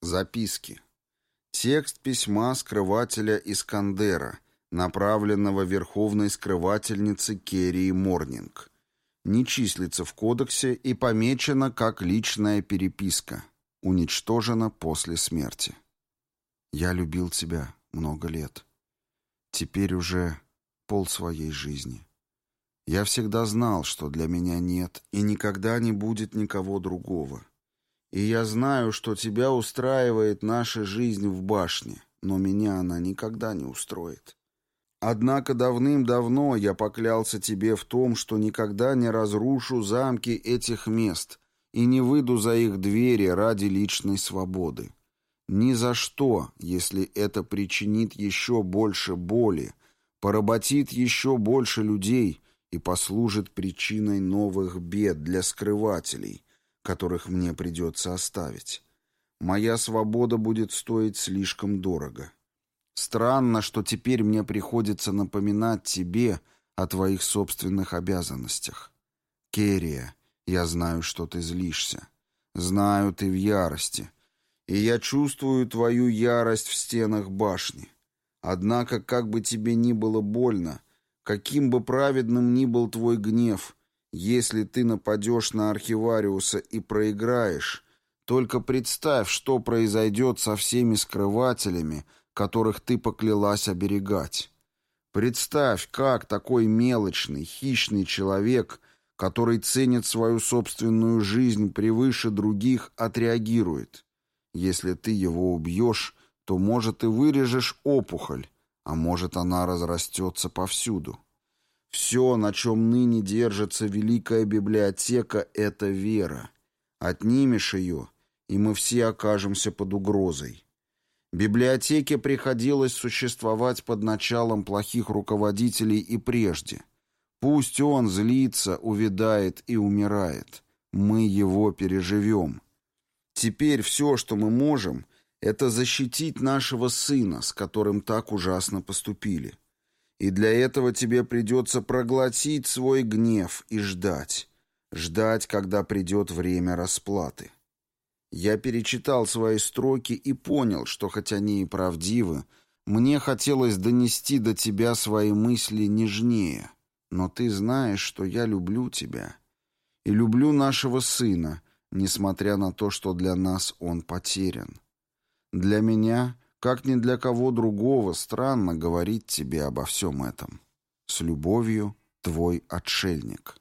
Записки. Текст письма скрывателя Искандера, направленного верховной скрывательнице Керри Морнинг. Не числится в кодексе и помечено как личная переписка. Уничтожена после смерти. «Я любил тебя много лет. Теперь уже пол своей жизни. Я всегда знал, что для меня нет и никогда не будет никого другого. И я знаю, что тебя устраивает наша жизнь в башне, но меня она никогда не устроит. Однако давным-давно я поклялся тебе в том, что никогда не разрушу замки этих мест и не выйду за их двери ради личной свободы. Ни за что, если это причинит еще больше боли, поработит еще больше людей и послужит причиной новых бед для скрывателей, которых мне придется оставить. Моя свобода будет стоить слишком дорого. Странно, что теперь мне приходится напоминать тебе о твоих собственных обязанностях. Керия, я знаю, что ты злишься. Знаю, ты в ярости. И я чувствую твою ярость в стенах башни. Однако, как бы тебе ни было больно, каким бы праведным ни был твой гнев, если ты нападешь на архивариуса и проиграешь, только представь, что произойдет со всеми скрывателями, которых ты поклялась оберегать. Представь, как такой мелочный, хищный человек, который ценит свою собственную жизнь превыше других, отреагирует. Если ты его убьешь, то, может, и вырежешь опухоль, а может, она разрастется повсюду. Все, на чем ныне держится великая библиотека, — это вера. Отнимешь ее, и мы все окажемся под угрозой. Библиотеке приходилось существовать под началом плохих руководителей и прежде. Пусть он злится, увядает и умирает. Мы его переживем. Теперь все, что мы можем, — это защитить нашего сына, с которым так ужасно поступили. И для этого тебе придется проглотить свой гнев и ждать. Ждать, когда придет время расплаты. Я перечитал свои строки и понял, что хотя они и правдивы, мне хотелось донести до тебя свои мысли нежнее. Но ты знаешь, что я люблю тебя. И люблю нашего сына, несмотря на то, что для нас он потерян. Для меня как ни для кого другого странно говорить тебе обо всем этом. С любовью, твой отшельник».